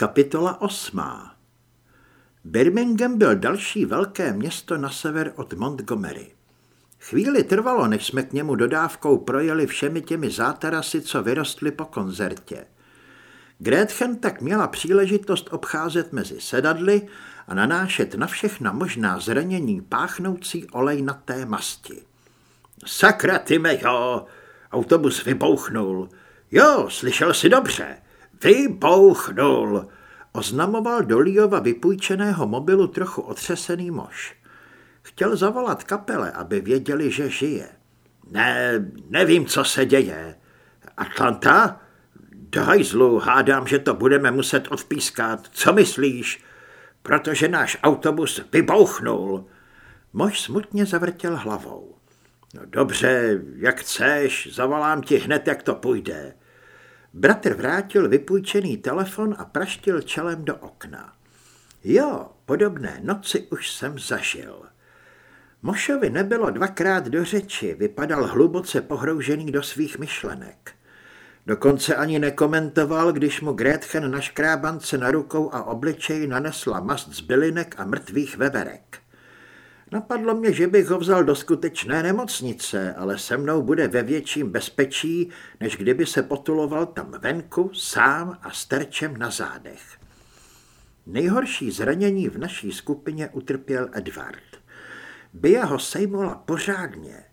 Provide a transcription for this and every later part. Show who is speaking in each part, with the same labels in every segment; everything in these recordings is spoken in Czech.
Speaker 1: Kapitola osmá Birmingham byl další velké město na sever od Montgomery. Chvíli trvalo, než jsme k němu dodávkou projeli všemi těmi zátarasy, co vyrostly po koncertě. Gretchen tak měla příležitost obcházet mezi sedadly a nanášet na všechna možná zranění páchnoucí olej na té masti. Sakra, ty jo, autobus vybouchnul. Jo, slyšel jsi dobře. Vybouchnul, oznamoval do Líova vypůjčeného mobilu trochu otřesený mož. Chtěl zavolat kapele, aby věděli, že žije. Ne, nevím, co se děje. Atlanta? Do hajzlu, hádám, že to budeme muset odpískat. Co myslíš? Protože náš autobus vybouchnul. Mož smutně zavrtěl hlavou. No dobře, jak chceš, zavolám ti hned, jak to půjde. Bratr vrátil vypůjčený telefon a praštil čelem do okna. Jo, podobné noci už jsem zažil. Mošovi nebylo dvakrát do řeči, vypadal hluboce pohroužený do svých myšlenek. Dokonce ani nekomentoval, když mu Gretchen na škrábance na rukou a obličeji nanesla mast z bylinek a mrtvých veverek. Napadlo mě, že bych ho vzal do skutečné nemocnice, ale se mnou bude ve větším bezpečí, než kdyby se potuloval tam venku, sám a sterčem na zádech. Nejhorší zranění v naší skupině utrpěl Edward. Bia ho sejmula pořádně.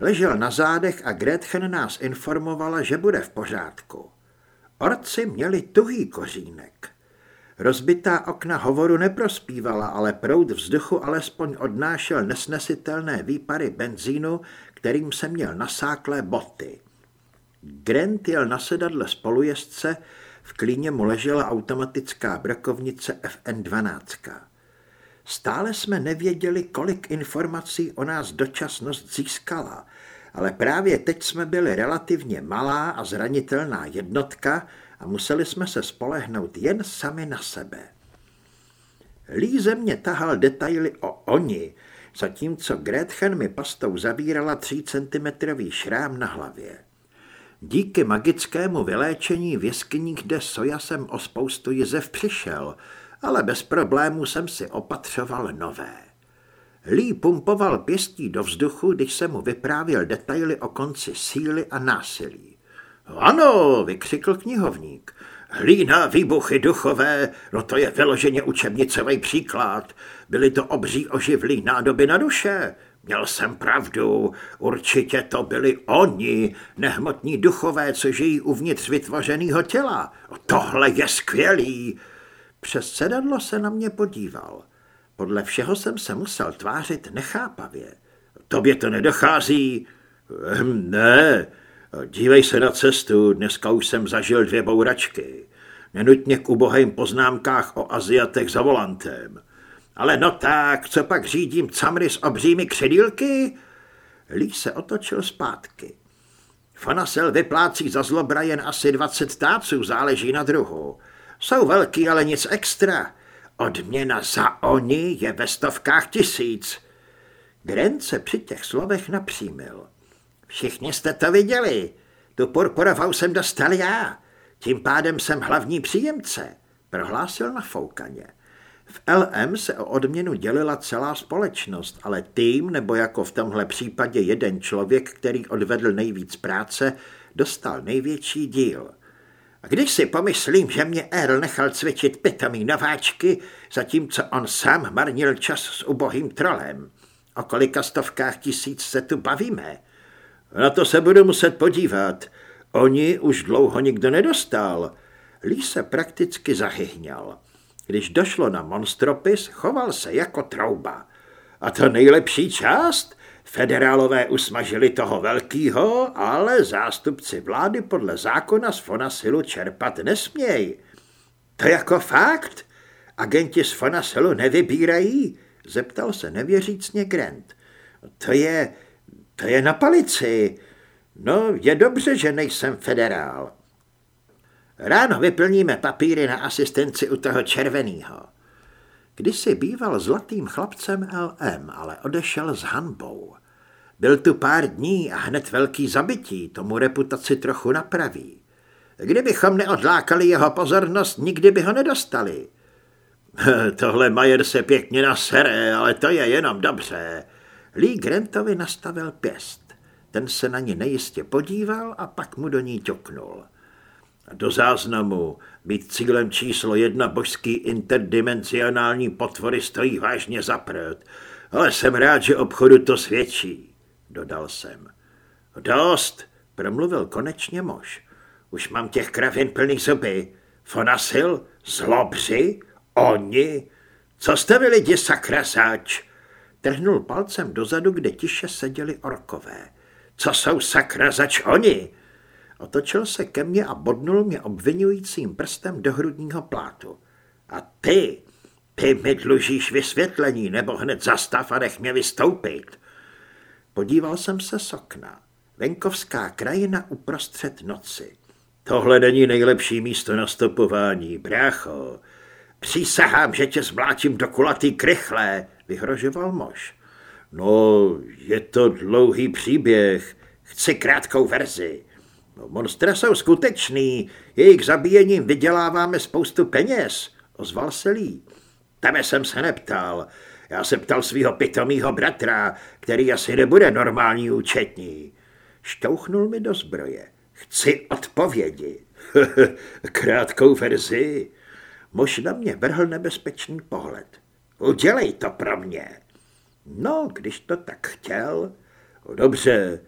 Speaker 1: Ležel na zádech a Gretchen nás informovala, že bude v pořádku. Orci měli tuhý kořínek. Rozbitá okna hovoru neprospívala, ale proud vzduchu alespoň odnášel nesnesitelné výpary benzínu, kterým se měl nasáklé boty. Grant jel na sedadle spolujezdce, v klíně mu ležela automatická brakovnice FN-12. Stále jsme nevěděli, kolik informací o nás dočasnost získala, ale právě teď jsme byli relativně malá a zranitelná jednotka, a museli jsme se spolehnout jen sami na sebe. Líze mě tahal detaily o oni, zatímco Gretchen mi pastou zabírala 3 centimetrový šrám na hlavě. Díky magickému vyléčení v jeskyních de Soja jsem o spoustu jizev přišel, ale bez problémů jsem si opatřoval nové. Lí pumpoval pěstí do vzduchu, když jsem mu vyprávěl detaily o konci síly a násilí. Ano, vykřikl knihovník. Hlína, výbuchy duchové, no to je vyloženě učebnicový příklad. Byly to obří oživlí nádoby na duše. Měl jsem pravdu, určitě to byli oni, nehmotní duchové, co žijí uvnitř vytvořeného těla. Tohle je skvělý. Přes sedadlo se na mě podíval. Podle všeho jsem se musel tvářit nechápavě. Tobě to nedochází? Hm, ne, Dívej se na cestu, dneska už jsem zažil dvě bouračky. Nenutně k ubohým poznámkách o Aziatech za volantem. Ale no tak, co pak řídím camry s obřími křidílky? Lí se otočil zpátky. Fanasel vyplácí za zlobra jen asi 20 táců, záleží na druhu. Jsou velký, ale nic extra. Odměna za oni je ve stovkách tisíc. Grant se při těch slovech napřímil. Všichni jste to viděli. Tu purpurovou jsem dostal já. Tím pádem jsem hlavní příjemce, prohlásil na foukaně. V LM se o odměnu dělila celá společnost, ale tým, nebo jako v tomhle případě jeden člověk, který odvedl nejvíc práce, dostal největší díl. A když si pomyslím, že mě Earl nechal cvičit pitomý nováčky, zatímco on sám marnil čas s ubohým trolem, o kolika stovkách tisíc se tu bavíme – na to se budu muset podívat. Oni už dlouho nikdo nedostal. Lí se prakticky zahyhňal. Když došlo na monstropis, choval se jako trouba. A to nejlepší část? Federálové usmažili toho velkýho, ale zástupci vlády podle zákona z Fonasilu čerpat nesmějí. To jako fakt? Agenti z Fonasilu nevybírají? Zeptal se nevěřícně Grant. To je, to je na palici. No, je dobře, že nejsem federál. Ráno vyplníme papíry na asistenci u toho červeného. Když si býval zlatým chlapcem LM, ale odešel s hanbou. Byl tu pár dní a hned velký zabití, tomu reputaci trochu napraví. Kdybychom neodlákali jeho pozornost, nikdy by ho nedostali. Tohle Majer se pěkně nasere, ale to je jenom dobře. Lee Grantovi nastavil pěst. Ten se na ní nejistě podíval a pak mu do ní ťuknul. Do záznamu být cílem číslo jedna božský interdimenzionální potvory stojí vážně za prd, ale jsem rád, že obchodu to svědčí, dodal jsem. Dost, promluvil konečně mož. Už mám těch kravin plný zuby. Fonasil, zlobři, oni. Co jste vy lidi, sakrasáč? Trhnul palcem dozadu, kde tiše seděli orkové. Co jsou sakrazač oni? Otočil se ke mně a bodnul mě obvinujícím prstem do hrudního plátu. A ty, ty mi dlužíš vysvětlení, nebo hned zastav a nech mě vystoupit. Podíval jsem se z okna. Venkovská krajina uprostřed noci. Tohle není nejlepší místo na stopování, brácho. Přísahám, že tě zmlátím do kulatý krychle, vyhrožoval mož. No, je to dlouhý příběh. Chci krátkou verzi. No, monstra jsou skutečný, jejich zabíjením vyděláváme spoustu peněz, ozval se Lee. Tebe jsem se neptal. Já se ptal svého pitomýho bratra, který asi nebude normální účetní. Štouchnul mi do zbroje. Chci odpovědi. Krátkou verzi. Mož na mě vrhl nebezpečný pohled. Udělej to pro mě. No, když to tak chtěl. Dobře,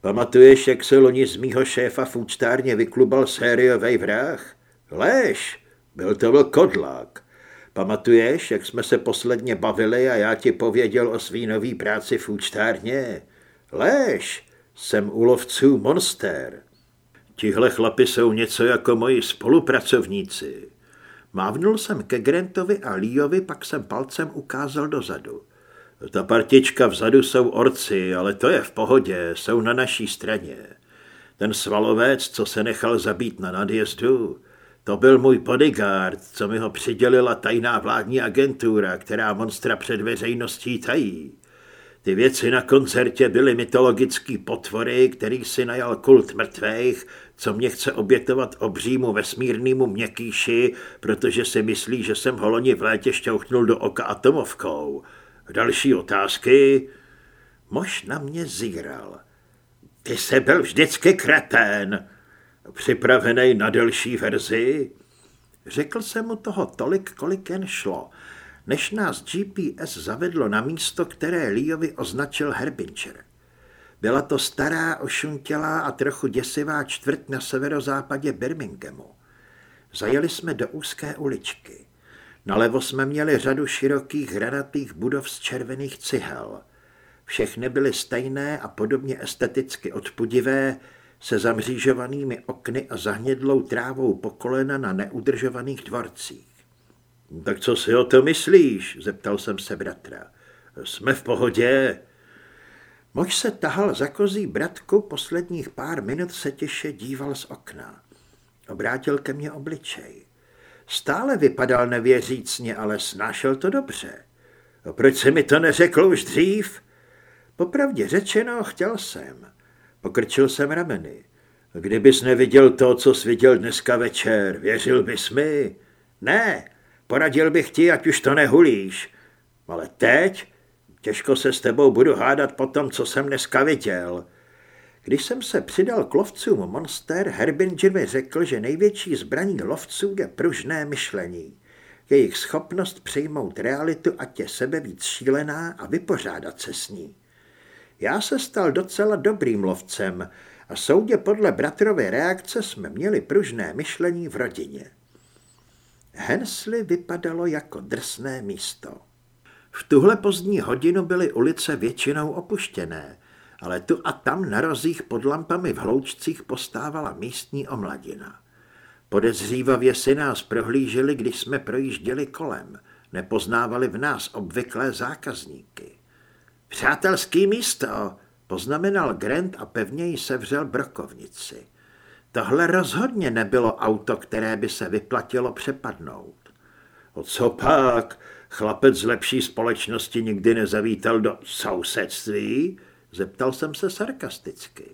Speaker 1: pamatuješ, jak se loni z mýho šéfa v účtárně vyklubal sériový vrah? Lež, byl to vlkodlák. Pamatuješ, jak jsme se posledně bavili a já ti pověděl o svý nový práci v účtárně? Lež, jsem u lovců monster. Tihle chlapi jsou něco jako moji spolupracovníci. Mávnul jsem ke Grantovi a Leovi, pak jsem palcem ukázal dozadu. Ta partička vzadu jsou orci, ale to je v pohodě, jsou na naší straně. Ten svalovec, co se nechal zabít na nadjezdu, to byl můj bodyguard, co mi ho přidělila tajná vládní agentura, která monstra před veřejností tají. Ty věci na koncertě byly mytologický potvory, který si najal kult mrtvých, co mě chce obětovat obřímu vesmírnému měkýši, protože si myslí, že jsem ho loni v létě šťouchnul do oka atomovkou. Další otázky? Mož na mě zíral. Ty se byl vždycky kretén. Připravený na delší verzi? Řekl jsem mu toho tolik, kolik jen šlo, než nás GPS zavedlo na místo, které Leovi označil Herbincher. Byla to stará, ošuntělá a trochu děsivá čtvrť na severozápadě Birminghamu. Zajeli jsme do úzké uličky. Nalevo jsme měli řadu širokých hranatých budov z červených cihel. Všechny byly stejné a podobně esteticky odpudivé, se zamřížovanými okny a zahnědlou trávou po kolena na neudržovaných dvorcích. Tak co si o to myslíš? zeptal jsem se bratra. Jsme v pohodě. Mož se tahal za kozí bratku, posledních pár minut se těše díval z okna. Obrátil ke mně obličej. Stále vypadal nevěřícně, ale snášel to dobře. A proč se mi to neřekl už dřív? Popravdě řečeno, chtěl jsem. Pokrčil jsem rameny. Kdybys neviděl to, co jsi viděl dneska večer, věřil bys mi? Ne, poradil bych ti, ať už to nehulíš. Ale teď těžko se s tebou budu hádat po tom, co jsem dneska viděl. Když jsem se přidal k lovcům Monster, Herbinger mi řekl, že největší zbraní lovců je pružné myšlení. Jejich schopnost přijmout realitu, ať je sebe víc šílená a vypořádat se s ní. Já se stal docela dobrým lovcem a soudě podle bratrové reakce jsme měli pružné myšlení v rodině. Hensley vypadalo jako drsné místo. V tuhle pozdní hodinu byly ulice většinou opuštěné, ale tu a tam na rozích pod lampami v hloučcích postávala místní omladina. Podezřívavě si nás prohlíželi, když jsme projížděli kolem. Nepoznávali v nás obvyklé zákazníky. Přátelský místo, poznamenal Grant a pevněji sevřel brokovnici. Tohle rozhodně nebylo auto, které by se vyplatilo přepadnout. O co pak? Chlapec z lepší společnosti nikdy nezavítal do sousedství? Zeptal jsem se sarkasticky.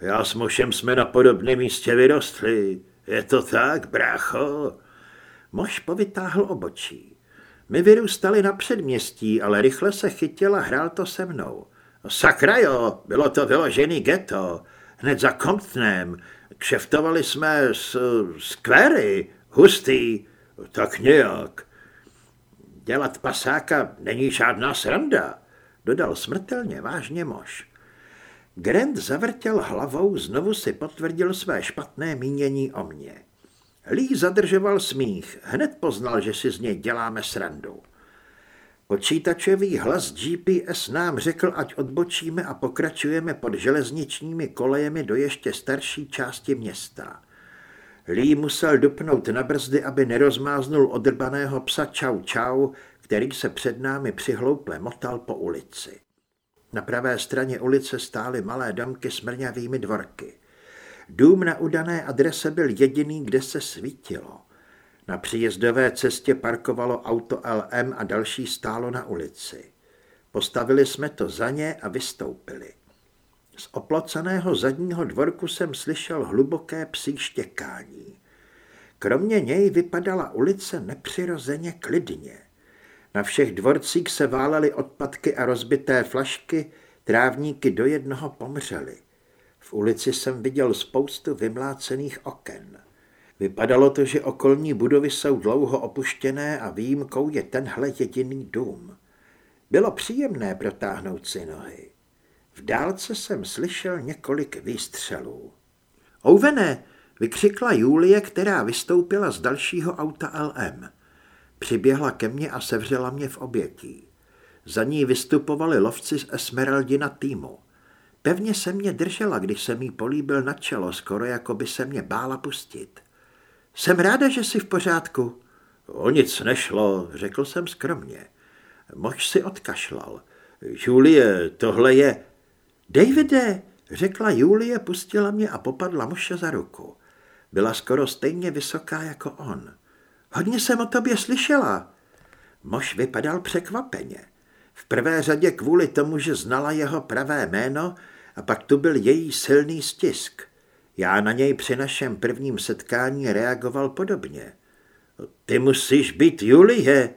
Speaker 1: Já s Mošem jsme na podobném místě vyrostli. Je to tak, brácho? Mož povytáhl obočí. My vyrůstali na předměstí, ale rychle se chytil a hrál to se mnou. Sakra jo, bylo to vyložený ghetto. Hned za Comptonem. Kšeftovali jsme s skvery, hustý, tak nějak. Dělat pasáka není žádná sranda, dodal smrtelně vážně mož. Grant zavrtěl hlavou, znovu si potvrdil své špatné mínění o mně. Lee zadržoval smích, hned poznal, že si z něj děláme srandu. Počítačový hlas GPS nám řekl, ať odbočíme a pokračujeme pod železničními kolejemi do ještě starší části města. Lee musel dupnout na brzdy, aby nerozmáznul odrbaného psa Čau Čau, který se před námi přihlouple motal po ulici. Na pravé straně ulice stály malé domky s mrňavými dvorky. Dům na udané adrese byl jediný, kde se svítilo. Na příjezdové cestě parkovalo auto LM a další stálo na ulici. Postavili jsme to za ně a vystoupili. Z oploceného zadního dvorku jsem slyšel hluboké psí štěkání. Kromě něj vypadala ulice nepřirozeně klidně. Na všech dvorcích se válaly odpadky a rozbité flašky, trávníky do jednoho pomřely. V ulici jsem viděl spoustu vymlácených oken. Vypadalo to, že okolní budovy jsou dlouho opuštěné a výjimkou je tenhle jediný dům. Bylo příjemné protáhnout si nohy. V dálce jsem slyšel několik výstřelů. Ouvené, vykřikla Julie, která vystoupila z dalšího auta LM. Přiběhla ke mně a sevřela mě v obětí. Za ní vystupovali lovci z Esmeraldina týmu. Pevně se mě držela, když jsem jí políbil na čelo, skoro jako by se mě bála pustit. Jsem ráda, že jsi v pořádku. O nic nešlo, řekl jsem skromně. Mož si odkašlal. Julie, tohle je... Davide, řekla Julie, pustila mě a popadla muše za ruku. Byla skoro stejně vysoká jako on. Hodně jsem o tobě slyšela. Mož vypadal překvapeně. V prvé řadě kvůli tomu, že znala jeho pravé jméno a pak tu byl její silný stisk. Já na něj při našem prvním setkání reagoval podobně. Ty musíš být Julie.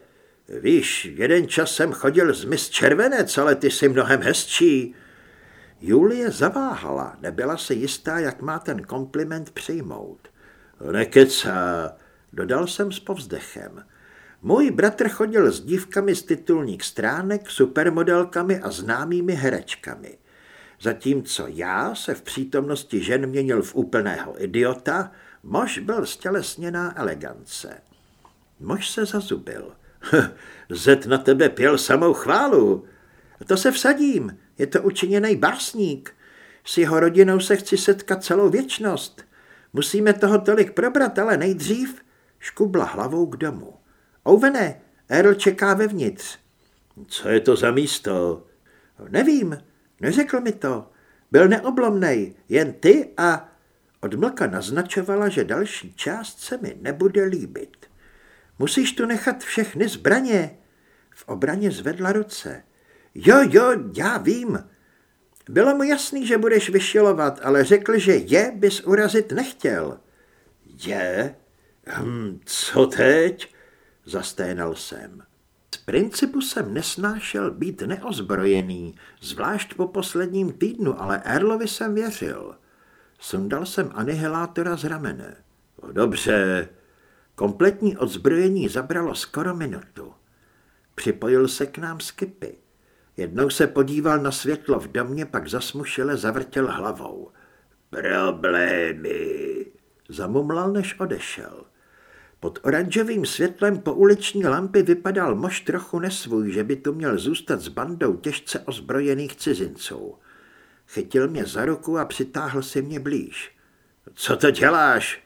Speaker 1: Víš, jeden čas jsem chodil z mis červenec, ale ty jsi mnohem hezčí. Julie zaváhala, nebyla si jistá, jak má ten kompliment přijmout. Nekecá, dodal jsem s povzdechem. Můj bratr chodil s dívkami z titulních stránek, supermodelkami a známými herečkami. Zatímco já se v přítomnosti žen měnil v úplného idiota, mož byl stělesněná elegance. Mož se zazubil. Zet na tebe pěl samou chválu. To se vsadím, je to učiněný básník. S jeho rodinou se chci setkat celou věčnost. Musíme toho tolik probrat, ale nejdřív škubla hlavou k domu. Ouvene, Earl čeká vevnitř. Co je to za místo? Nevím, neřekl mi to. Byl neoblomnej, jen ty a... Odmlka naznačovala, že další část se mi nebude líbit. Musíš tu nechat všechny zbraně. V obraně zvedla ruce. Jo, jo, já vím. Bylo mu jasný, že budeš vyšilovat, ale řekl, že je bys urazit nechtěl. Je? Hm, co teď? Zasténal jsem. Principu jsem nesnášel být neozbrojený, zvlášť po posledním týdnu, ale Erlovi jsem věřil. Sundal jsem anihilátora z ramene. Dobře. Kompletní odzbrojení zabralo skoro minutu. Připojil se k nám Skipy. Jednou se podíval na světlo v domě, pak zasmušile zavrtěl hlavou. Problémy, zamumlal, než odešel. Pod oranžovým světlem po uliční lampy vypadal mož trochu nesvůj, že by tu měl zůstat s bandou těžce ozbrojených cizinců. Chytil mě za ruku a přitáhl si mě blíž. Co to děláš?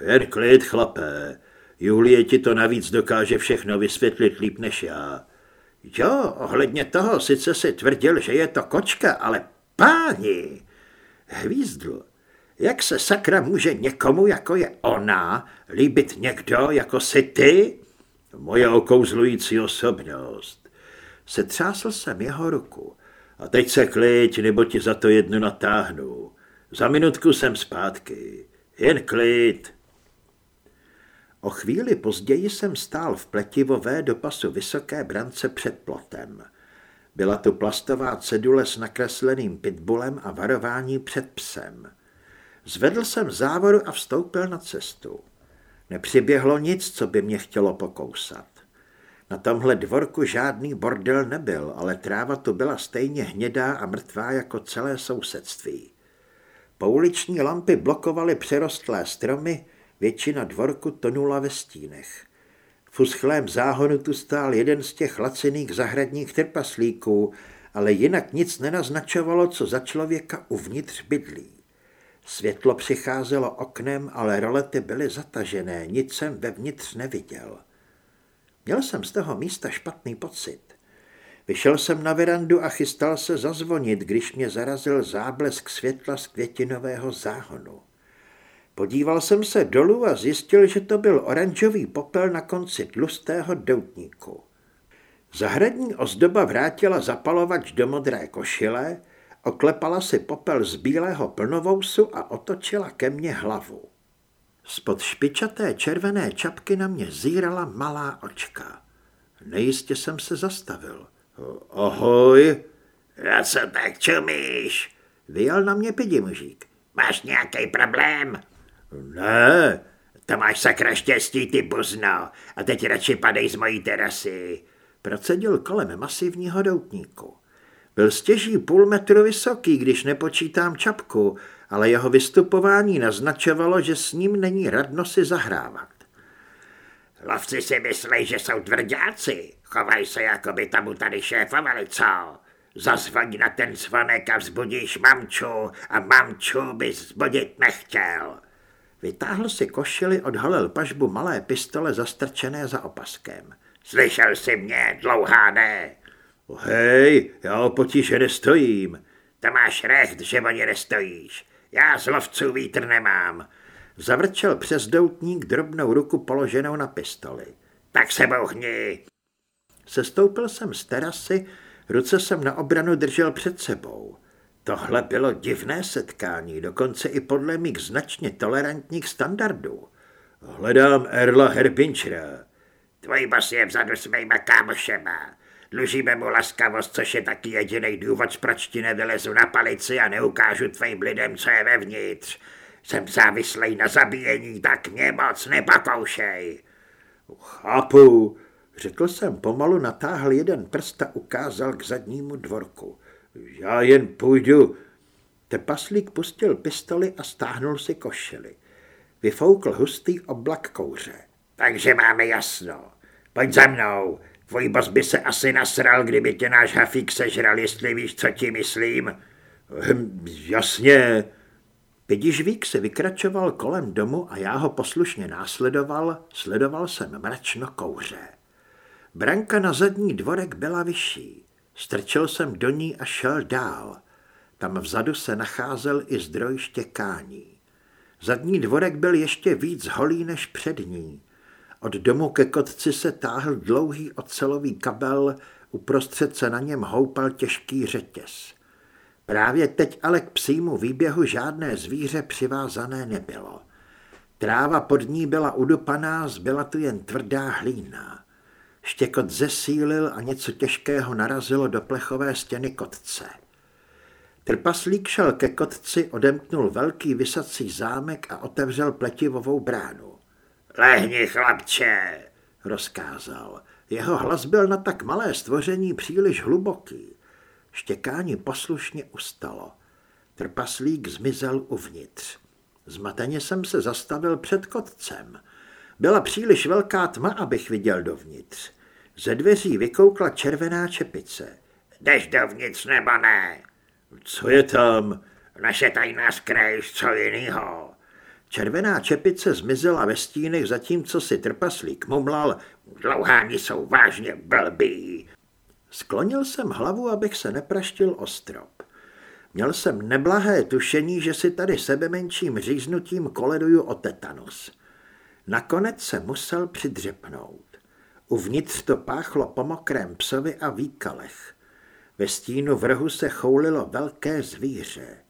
Speaker 1: Jen klid, chlapé. Julie ti to navíc dokáže všechno vysvětlit líp než já. Jo, ohledně toho sice si tvrdil, že je to kočka, ale páni, hvízdl. Jak se sakra může někomu, jako je ona, líbit někdo, jako si ty? Moje okouzlující osobnost. Setřásl jsem jeho ruku. A teď se klid, nebo ti za to jednu natáhnu. Za minutku jsem zpátky. Jen klid. O chvíli později jsem stál v pletivové do pasu vysoké brance před plotem. Byla tu plastová cedule s nakresleným pitbulem a varování před psem. Zvedl jsem závoru a vstoupil na cestu. Nepřiběhlo nic, co by mě chtělo pokousat. Na tomhle dvorku žádný bordel nebyl, ale tráva tu byla stejně hnědá a mrtvá jako celé sousedství. Pouliční lampy blokovaly přerostlé stromy, většina dvorku tonula ve stínech. V uschlém záhonu tu stál jeden z těch laciných zahradních trpaslíků, ale jinak nic nenaznačovalo, co za člověka uvnitř bydlí. Světlo přicházelo oknem, ale rolety byly zatažené, nic jsem vevnitř neviděl. Měl jsem z toho místa špatný pocit. Vyšel jsem na verandu a chystal se zazvonit, když mě zarazil záblesk světla z květinového záhonu. Podíval jsem se dolů a zjistil, že to byl oranžový popel na konci tlustého doutníku. Zahradní ozdoba vrátila zapalovač do modré košile, oklepala si popel z bílého plnovousu a otočila ke mně hlavu. Spod špičaté červené čapky na mě zírala malá očka. Nejistě jsem se zastavil. Ahoj.
Speaker 2: Na co tak čumíš?
Speaker 1: Vyjel na mě pidimužík.
Speaker 2: Máš nějaký problém?
Speaker 1: Ne.
Speaker 2: To máš sakra štěstí, ty buzno. A teď radši padej z mojí terasy.
Speaker 1: Procedil kolem masivního doutníku. Byl stěží půl metru vysoký, když nepočítám čapku, ale jeho vystupování naznačovalo, že s ním není radno si zahrávat.
Speaker 2: Lovci si myslí, že jsou tvrdáci. Chovaj se, jako by tam tady šéfovali, co? Zazvoň na ten zvonek a vzbudíš mamču a mamču by zbudit nechtěl.
Speaker 1: Vytáhl si košili, odhalil pažbu malé pistole zastrčené za opaskem.
Speaker 2: Slyšel jsi mě, dlouhá ne?
Speaker 1: Hej, já o potíže nestojím.
Speaker 2: To máš recht, že o ně nestojíš. Já z lovců vítr nemám.
Speaker 1: Zavrčel přes doutník drobnou ruku položenou na pistoli.
Speaker 2: Tak se bouchni.
Speaker 1: Sestoupil jsem z terasy, ruce jsem na obranu držel před sebou. Tohle bylo divné setkání, dokonce i podle mých značně tolerantních standardů. Hledám Erla Herbinchera.
Speaker 2: Tvůj bos je vzadu s mýma kámošema. Dlužíme mu laskavost, což je taky jediný důvod, proč ti nevylezu na palici a neukážu tvým lidem, co je vevnitř. Jsem závislý na zabíjení, tak mě moc nepokoušej.
Speaker 1: Chápu, řekl jsem pomalu, natáhl jeden prst a ukázal k zadnímu dvorku. Já jen půjdu. Tepaslík pustil pistoli a stáhnul si košili. Vyfoukl hustý oblak kouře.
Speaker 2: Takže máme jasno. Pojď za mnou. Tvůj bos by se asi nasral, kdyby tě náš hafík sežral, jestli víš, co ti myslím.
Speaker 1: Hm, jasně. Pidižvík se vykračoval kolem domu a já ho poslušně následoval, sledoval jsem mračno kouře. Branka na zadní dvorek byla vyšší. Strčil jsem do ní a šel dál. Tam vzadu se nacházel i zdroj štěkání. Zadní dvorek byl ještě víc holý než přední. Od domu ke kotci se táhl dlouhý ocelový kabel, uprostřed se na něm houpal těžký řetěz. Právě teď ale k psímu výběhu žádné zvíře přivázané nebylo. Tráva pod ní byla udupaná, zbyla tu jen tvrdá hlína. Štěkot zesílil a něco těžkého narazilo do plechové stěny kotce. Trpaslík šel ke kotci, odemknul velký vysací zámek a otevřel pletivovou bránu.
Speaker 2: Lehni, chlapče,
Speaker 1: rozkázal. Jeho hlas byl na tak malé stvoření příliš hluboký. Štěkání poslušně ustalo. Trpaslík zmizel uvnitř. Zmateně jsem se zastavil před kotcem. Byla příliš velká tma, abych viděl dovnitř. Ze dveří vykoukla červená čepice.
Speaker 2: Jdeš dovnitř nebo ne?
Speaker 1: Co je tam?
Speaker 2: Naše tajná skrejš, co jinýho.
Speaker 1: Červená čepice zmizela ve stínech, zatímco si trpaslík mumlal.
Speaker 2: Dlouháni jsou vážně blbí.
Speaker 1: Sklonil jsem hlavu, abych se nepraštil o strop. Měl jsem neblahé tušení, že si tady sebe menším říznutím koleduju o tetanus. Nakonec se musel přidřepnout. Uvnitř to páchlo po mokrém psovi a výkalech. Ve stínu vrhu se choulilo velké zvíře.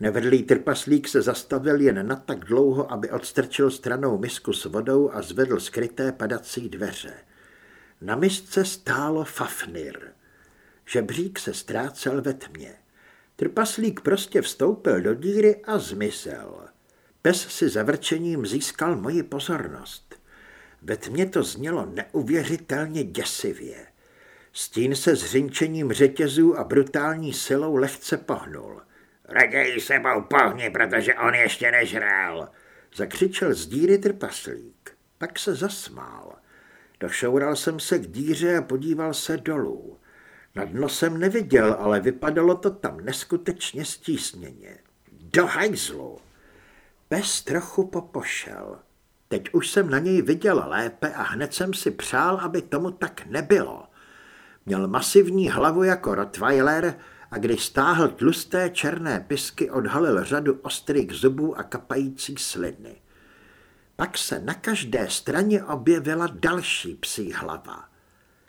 Speaker 1: Nevedlý trpaslík se zastavil jen na tak dlouho, aby odstrčil stranou misku s vodou a zvedl skryté padací dveře. Na misce stálo Fafnir. Žebřík se ztrácel ve tmě. Trpaslík prostě vstoupil do díry a zmizel. Pes si zavrčením získal moji pozornost. Ve tmě to znělo neuvěřitelně děsivě. Stín se s řinčením řetězů a brutální silou lehce pohnul.
Speaker 2: Raději sebou pohni, protože on ještě nežrál.
Speaker 1: Zakřičel z díry trpaslík. Pak se zasmál. Došoural jsem se k díře a podíval se dolů. Na dno jsem neviděl, ale vypadalo to tam neskutečně stísněně. Do hajzlu! Pes trochu popošel. Teď už jsem na něj viděl lépe a hned jsem si přál, aby tomu tak nebylo. Měl masivní hlavu jako Rottweiler a když stáhl tlusté černé pisky, odhalil řadu ostrých zubů a kapající sliny. Pak se na každé straně objevila další psí hlava.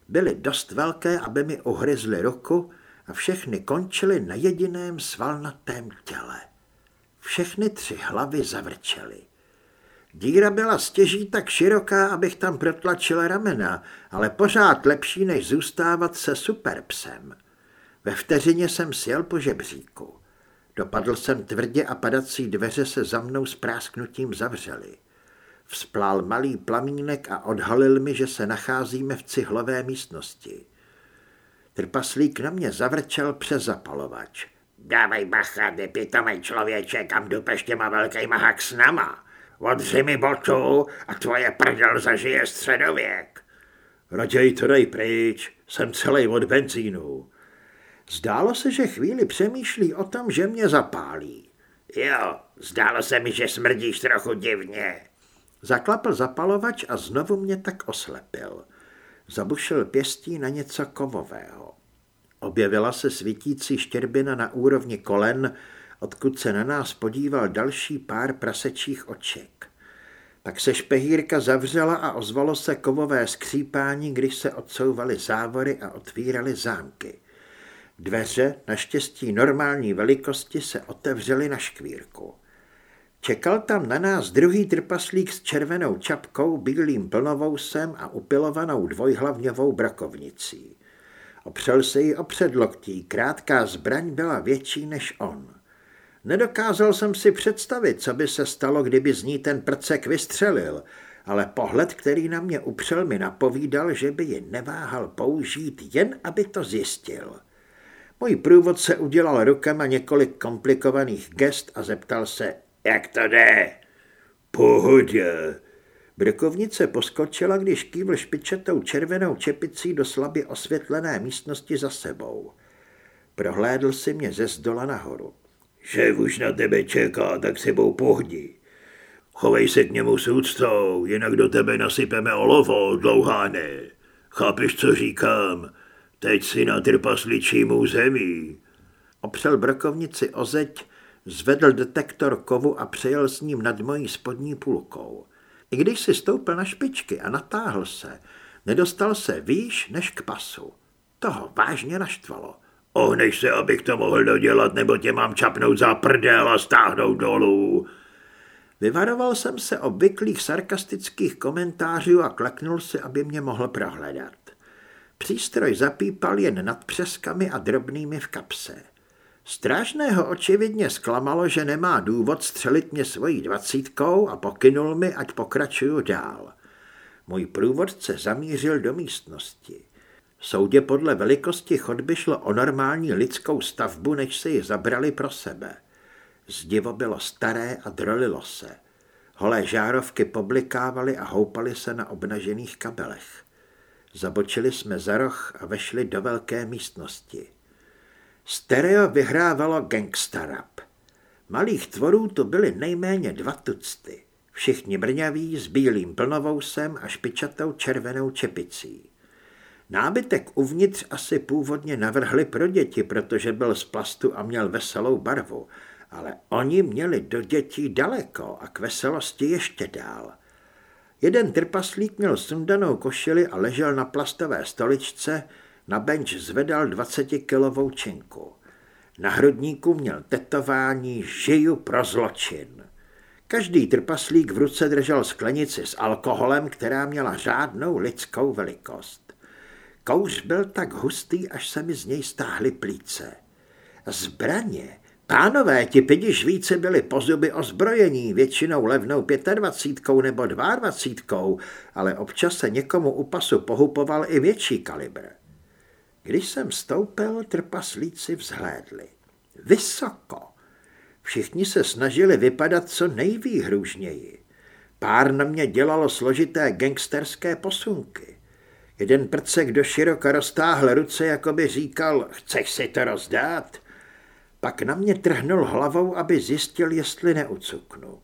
Speaker 1: Byly dost velké, aby mi uhryzly ruku a všechny končily na jediném svalnatém těle. Všechny tři hlavy zavrčely. Díra byla stěží tak široká, abych tam protlačil ramena, ale pořád lepší, než zůstávat se superpsem. Ve vteřině jsem sjel po žebříku. Dopadl jsem tvrdě a padací dveře se za mnou s prásknutím zavřely. Vzplál malý plamínek a odhalil mi, že se nacházíme v cihlové místnosti. Trpaslík na mě zavrčel přes zapalovač.
Speaker 2: Dávej bacha, nepitomej člověče, kam dupeš těma velkýma haxnama. Odři mi botu a tvoje prdel zažije středověk.
Speaker 1: Raději to dej pryč, jsem celý od benzínu. Zdálo se, že chvíli přemýšlí o tom, že mě zapálí.
Speaker 2: Jo, zdálo se mi, že smrdíš trochu divně.
Speaker 1: Zaklapl zapalovač a znovu mě tak oslepil. Zabušil pěstí na něco kovového. Objevila se svítící štěrbina na úrovni kolen, odkud se na nás podíval další pár prasečích oček. Pak se špehírka zavřela a ozvalo se kovové skřípání, když se odsouvaly závory a otvíraly zámky. Dveře, naštěstí normální velikosti, se otevřely na škvírku. Čekal tam na nás druhý trpaslík s červenou čapkou, bílým plnovousem a upilovanou dvojhlavňovou brakovnicí. Opřel se jí o předloktí, krátká zbraň byla větší než on. Nedokázal jsem si představit, co by se stalo, kdyby z ní ten prcek vystřelil, ale pohled, který na mě upřel, mi napovídal, že by ji neváhal použít, jen aby to zjistil. Můj průvodce udělal rukama několik komplikovaných gest a zeptal se,
Speaker 2: jak to jde?
Speaker 1: Pohodě. Brokovnice poskočila, když kývl špičatou červenou čepicí do slabě osvětlené místnosti za sebou. Prohlédl si mě ze zdola nahoru.
Speaker 2: Šéf už na tebe čeká, tak sebou pohdi. Chovej se k němu s úctou, jinak do tebe nasypeme olovo, dlouháne. Chápeš, co říkám? Teď si na trpasličím území.
Speaker 1: Opřel brokovnici o zeď, zvedl detektor kovu a přejel s ním nad mojí spodní půlkou. I když si stoupil na špičky a natáhl se, nedostal se výš než k pasu. Toho vážně naštvalo.
Speaker 2: Ohneš se, abych to mohl dodělat, nebo tě mám čapnout za prdel a stáhnout dolů.
Speaker 1: Vyvaroval jsem se obvyklých sarkastických komentářů a kleknul si, aby mě mohl prohledat. Přístroj zapípal jen nad přeskami a drobnými v kapse. Strážného očividně zklamalo, že nemá důvod střelit mě svojí dvacítkou a pokynul mi, ať pokračuju dál. Můj průvodce zamířil do místnosti. Soudě podle velikosti chodby šlo o normální lidskou stavbu, než si ji zabrali pro sebe. Zdivo bylo staré a drolilo se. Holé žárovky poblikávaly a houpaly se na obnažených kabelech. Zabočili jsme za roh a vešli do velké místnosti. Stereo vyhrávalo gangstarap. Malých tvorů to byly nejméně dva tucty. Všichni brňaví s bílým plnovousem a špičatou červenou čepicí. Nábytek uvnitř asi původně navrhli pro děti, protože byl z plastu a měl veselou barvu, ale oni měli do dětí daleko a k veselosti ještě dál. Jeden trpaslík měl sundanou košili a ležel na plastové stoličce, na benč zvedal 20-kilovou činku. Na hrudníku měl tetování Žiju pro zločin. Každý trpaslík v ruce držel sklenici s alkoholem, která měla řádnou lidskou velikost. Kouř byl tak hustý, až se mi z něj stáhly plíce. Zbraně. Pánové, ti pidiž více byli po zuby ozbrojení, většinou levnou 25 nebo 22, ale občas se někomu u pasu pohupoval i větší kalibr. Když jsem stoupil, trpaslíci vzhlédli. Vysoko. Všichni se snažili vypadat co nejvýhružněji. Pár na mě dělalo složité gangsterské posunky. Jeden prcek do široka roztáhl ruce, jako by říkal, chceš si to rozdát? Pak na mě trhnul hlavou, aby zjistil, jestli neucuknu.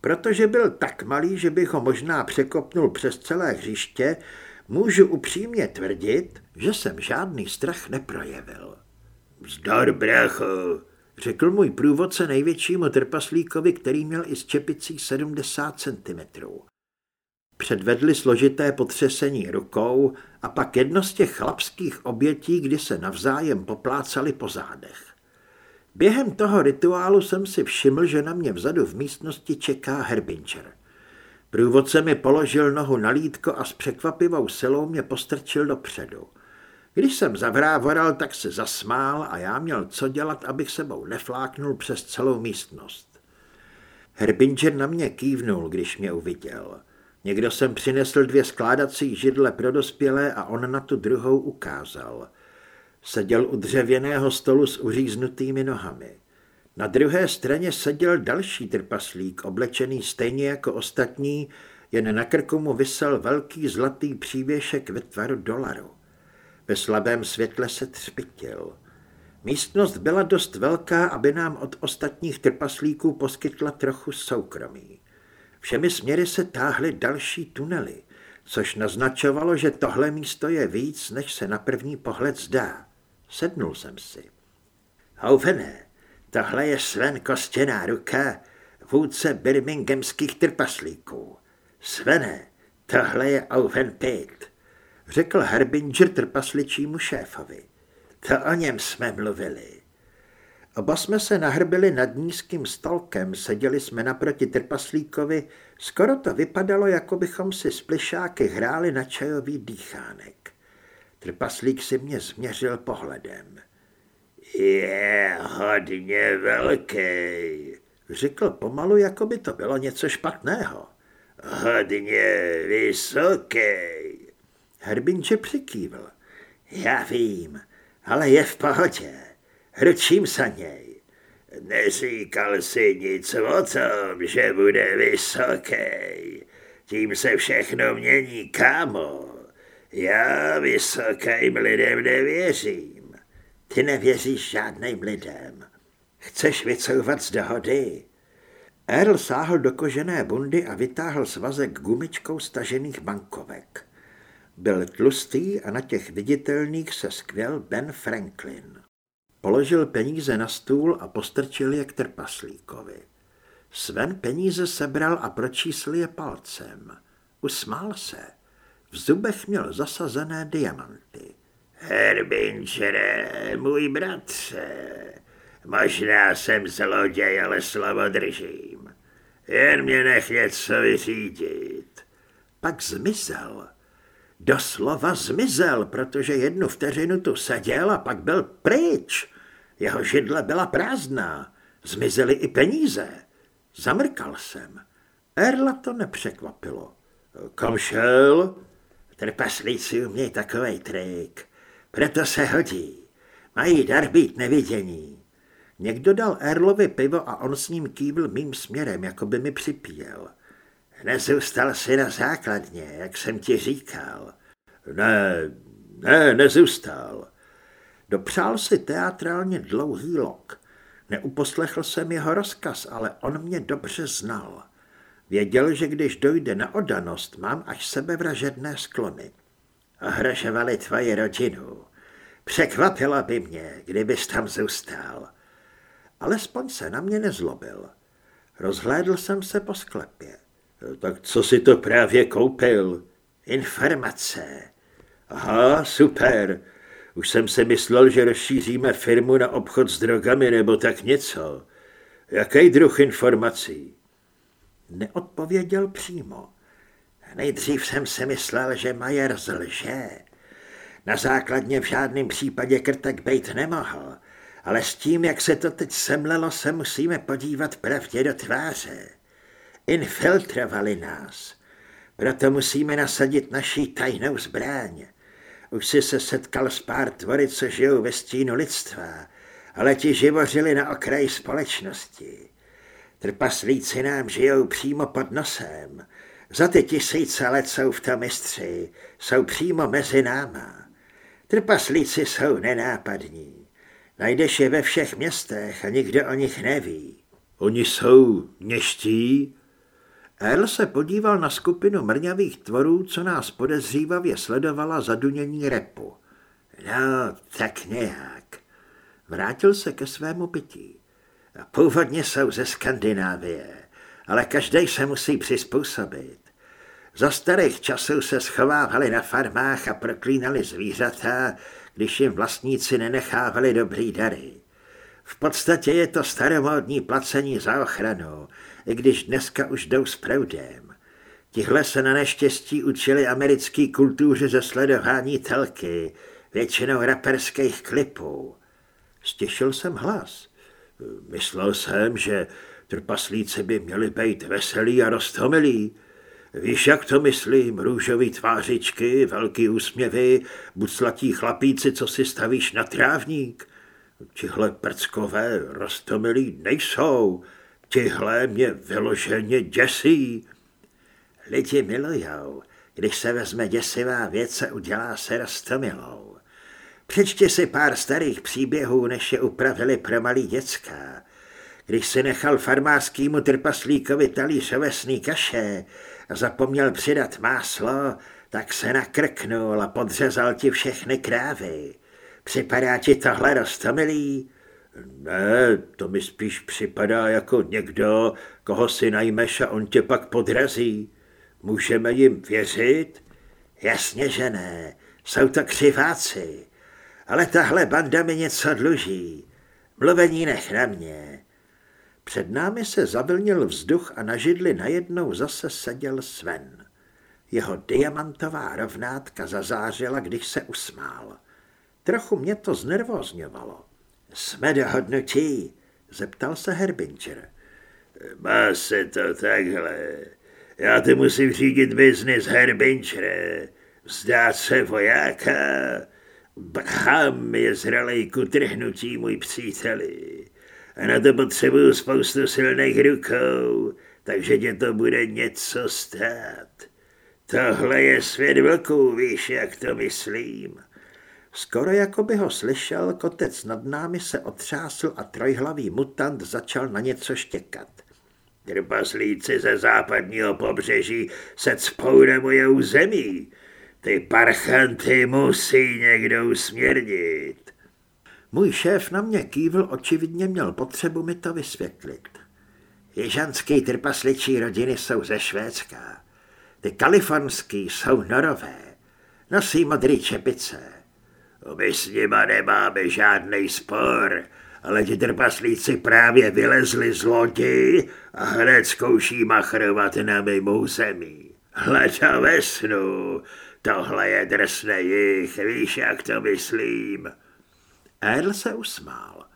Speaker 1: Protože byl tak malý, že bych ho možná překopnul přes celé hřiště, můžu upřímně tvrdit, že jsem žádný strach neprojevil.
Speaker 2: Zdar, brácho,
Speaker 1: řekl můj průvodce největšímu trpaslíkovi, který měl i z čepicí 70 cm. Předvedli složité potřesení rukou a pak jedno z těch chlapských obětí, kdy se navzájem poplácali po zádech. Během toho rituálu jsem si všiml, že na mě vzadu v místnosti čeká Herbincher. Průvodce mi položil nohu na lítko a s překvapivou silou mě postrčil dopředu. Když jsem zavrávoral, tak se zasmál a já měl co dělat, abych sebou nefláknul přes celou místnost. Herbinger na mě kývnul, když mě uviděl. Někdo jsem přinesl dvě skládací židle pro dospělé a on na tu druhou ukázal. Seděl u dřevěného stolu s uříznutými nohami. Na druhé straně seděl další trpaslík, oblečený stejně jako ostatní, jen na krku mu vysel velký zlatý přívěšek ve tvaru dolaru. Ve slabém světle se třpitil. Místnost byla dost velká, aby nám od ostatních trpaslíků poskytla trochu soukromí. Všemi směry se táhly další tunely, což naznačovalo, že tohle místo je víc, než se na první pohled zdá. Sednul jsem si. Houfené, tohle je Sven Kostěná ruka, vůdce birminghamských trpaslíků. Svene, tohle je Owen Pate řekl Herbinger trpasličímu šéfovi. To o něm jsme mluvili. Oba jsme se nahrbili nad nízkým stolkem, seděli jsme naproti trpaslíkovi, skoro to vypadalo, jako bychom si s plišáky hráli na čajový dýchánek. Trpaslík si mě změřil pohledem.
Speaker 2: Je hodně velký,
Speaker 1: řekl pomalu, jako by to bylo něco špatného.
Speaker 2: Hodně vysoký.
Speaker 1: Herbinče přikývl.
Speaker 2: Já vím, ale je v pohodě. Ručím za něj. Neříkal si nic o tom, že bude vysoký. Tím se všechno mění, kámo. Já vysokým lidem nevěřím.
Speaker 1: Ty nevěříš žádným lidem. Chceš vycouvat z dohody? Earl sáhl do kožené bundy a vytáhl svazek gumičkou stažených bankovek. Byl tlustý a na těch viditelných se skvěl Ben Franklin. Položil peníze na stůl a postrčil je k trpaslíkovi. Sven peníze sebral a pročísl je palcem. Usmál se. V zubech měl zasazené diamanty.
Speaker 2: Herbingere, můj bratře, možná jsem zloděj, ale slovo držím. Jen mě nech něco vyřídit.
Speaker 1: Pak zmizel Doslova zmizel, protože jednu vteřinu tu seděl a pak byl pryč. Jeho židle byla prázdná. Zmizely i peníze. Zamrkal jsem. Erla to nepřekvapilo. Kam šel? Trpaslíci umějí takovej trik. Proto se hodí. Mají dar být nevidění. Někdo dal Erlovi pivo a on s ním kývl mým směrem, jako by mi připíjel. Nezůstal si na základně, jak jsem ti říkal. Ne, ne, nezůstal. Dopřál si teatrálně dlouhý lok. Neuposlechl jsem jeho rozkaz, ale on mě dobře znal. Věděl, že když dojde na odanost, mám až sebevražedné sklony. Ohrožovali tvoji rodinu. Překvapilo by mě, kdybys tam zůstal. Alespoň se na mě nezlobil. Rozhlédl jsem se po sklepě. Tak co si to právě koupil? Informace. Aha, super. Už jsem se myslel, že rozšíříme firmu na obchod s drogami nebo tak něco. Jaký druh informací?
Speaker 2: Neodpověděl přímo. Nejdřív jsem si myslel, že Majer zlže. Na základně v žádném případě krtek bejt nemohl, ale s tím, jak se to teď semlelo, se musíme podívat pravdě do tváře. Infiltrovali nás. Proto musíme nasadit naší tajnou zbraň. Už si se setkal s pár tvory, co žijou ve stínu lidstva, ale ti živořili na okraji společnosti. Trpaslíci nám žijou přímo pod nosem. Za ty tisíce let jsou v tom mistři, jsou přímo mezi náma. Trpaslíci jsou nenápadní. Najdeš je ve všech městech a nikdo o nich neví.
Speaker 1: Oni jsou něští? Earl se podíval na skupinu mrňavých tvorů, co nás podezřívavě sledovala zadunění repu.
Speaker 2: No, tak nějak.
Speaker 1: Vrátil se ke svému pití.
Speaker 2: Původně jsou ze Skandinávie, ale každý se musí přizpůsobit. Za starých časů se schovávali na farmách a proklínali zvířata, když jim vlastníci nenechávali dobrý dary. V podstatě je to staromódní placení za ochranu, i když dneska už jdou s proudem. Tihle se na neštěstí učili americký kultuře ze sledování telky, většinou raperských klipů.
Speaker 1: Stěšil jsem hlas. Myslel jsem, že trpaslíci by měli být veselí a roztomilí. Víš, jak to myslím, růžový tvářičky, velký úsměvy, buclatí chlapíci, co si stavíš na trávník. Tihle prckové roztomilí nejsou, tihle mě vyloženě děsí.
Speaker 2: Lidi milujou, když se vezme děsivá věc a udělá se roztomilou. Přečti si pár starých příběhů, než je upravili pro malý děcka. Když si nechal farmářskýmu trpaslíkovi talíř ovesný kaše a zapomněl přidat máslo, tak se nakrknul a podřezal ti všechny krávy. Připadá ti tohle rostomilý?
Speaker 1: Ne, to mi spíš připadá jako někdo, koho si najmeš a on tě pak podrazí. Můžeme jim věřit?
Speaker 2: Jasně, že ne. Jsou to křiváci. Ale tahle banda mi něco dluží. Mluvení nech na mě.
Speaker 1: Před námi se zavlnil vzduch a na židli najednou zase seděl Sven. Jeho diamantová rovnátka zazářila, když se usmál. Trochu mě to znervozňovalo.
Speaker 2: Jsme dohodnutí, zeptal se Herbincher.
Speaker 3: Má se to takhle. Já ty musím řídit biznis Herbincher. Vzdát se vojáka. Brhám je zralej ku trhnutí, můj příteli. A na to potřebuju spoustu silných rukou, takže tě to bude něco stát. Tohle je svět vlků, víš, jak to myslím.
Speaker 1: Skoro jako by ho slyšel, kotec nad námi se otřásl a trojhlavý mutant začal na něco štěkat.
Speaker 3: Trpaslíci ze západního pobřeží se cpou na moje území. Ty parchanty musí někdo usměrnit.
Speaker 1: Můj šéf na mě kývl, očividně měl potřebu mi to vysvětlit.
Speaker 2: Jižanský trpasličí rodiny jsou ze Švédska. Ty kalifornský jsou norové. Nosí modrý čepice.
Speaker 3: My s nima nemáme žádný spor, ale ti trpaslíci právě vylezli z lodi a hned zkouší machrovat na mimo zemí. Hleda ve snu, tohle je drsné jich, víš, jak to myslím.
Speaker 2: Earl se usmál.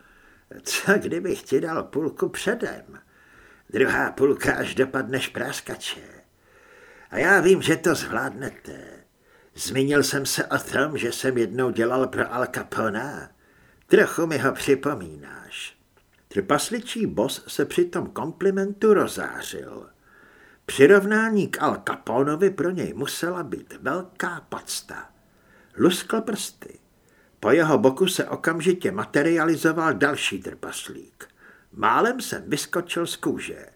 Speaker 2: Co kdybych ti dal půlku předem? Druhá půlka, až dopadneš práskače. A já vím, že to zvládnete. Zmínil jsem se o tom, že jsem jednou dělal pro Al Capona. Trochu mi ho připomínáš.
Speaker 1: Trpasličí bos se při tom komplimentu rozářil. Přirovnání k Al Caponovi pro něj musela být velká pacta. Luskl prsty. Po jeho boku se okamžitě materializoval další trpaslík. Málem jsem vyskočil z kůže.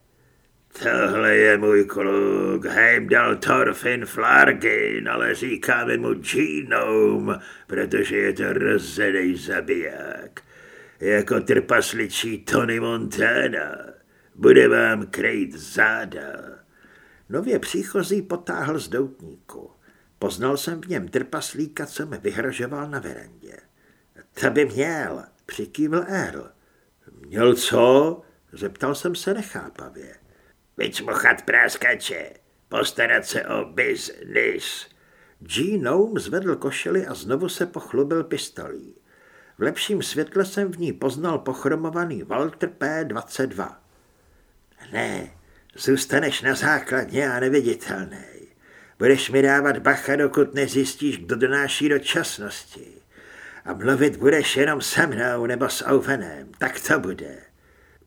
Speaker 3: Tohle je můj kluk, Heimdall Thorfinn Flargin, ale říkáme mu Genome, protože je to rozzenej zabiják. Jako trpasličí Tony Montana. Bude vám krejt záda.
Speaker 1: Nově příchozí potáhl z doutníku. Poznal jsem v něm trpaslíka, co mi vyhrožoval na verendě. To by měl, přikývl Earl.
Speaker 3: Měl co?
Speaker 1: Zeptal jsem se nechápavě.
Speaker 2: Vycmochat práskače, postarat se o biznis.
Speaker 1: G. Noum zvedl košely a znovu se pochlubil pistolí. V lepším světle jsem v ní poznal pochromovaný Walter P. 22. Ne, zůstaneš na základně a neviditelný. Budeš mi dávat bacha, dokud nezjistíš, kdo donáší do časnosti. A mluvit budeš jenom se mnou nebo s Ovenem, tak to bude.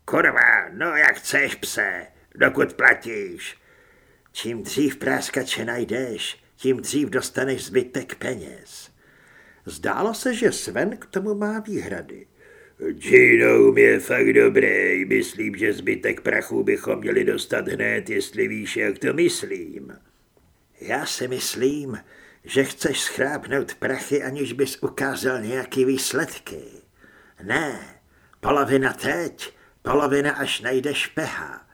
Speaker 2: Kurva, no jak chceš, pse, dokud platíš.
Speaker 1: Čím dřív práskače najdeš, tím dřív dostaneš zbytek peněz. Zdálo se, že Sven k tomu má výhrady.
Speaker 3: Genome je fakt dobrý. Myslím, že zbytek prachu bychom měli dostat hned, jestli víš, jak to myslím.
Speaker 1: Já si myslím, že chceš schrápnout prachy, aniž bys ukázal nějaký výsledky. Ne, polovina teď, polovina až najdeš peha.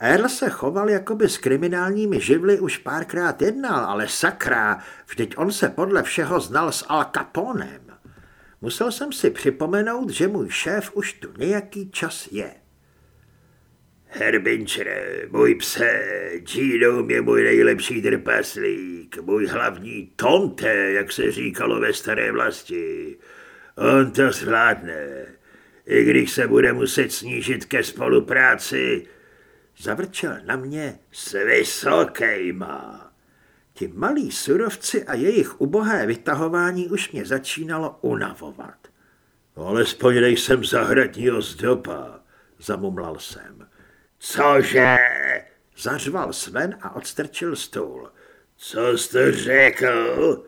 Speaker 1: Earl se choval, jako by s kriminálními živly už párkrát jednal, ale sakra, vždyť on se podle všeho znal s Al Caponem. Musel jsem si připomenout, že můj šéf už tu nějaký čas je.
Speaker 3: Herbinčere, můj pse, Gino je můj nejlepší trpaslík, můj hlavní tonte, jak se říkalo ve staré vlasti. On to zvládne. I když se bude muset snížit ke spolupráci,
Speaker 1: zavrčel na mě
Speaker 3: s vysokejma.
Speaker 1: Ti malí surovci a jejich ubohé vytahování už mě začínalo unavovat.
Speaker 3: Alespoň nejsem zahradní ozdoba, zamumlal jsem.
Speaker 2: Cože?
Speaker 1: Zařval Sven a odstrčil stůl.
Speaker 3: Co jste řekl?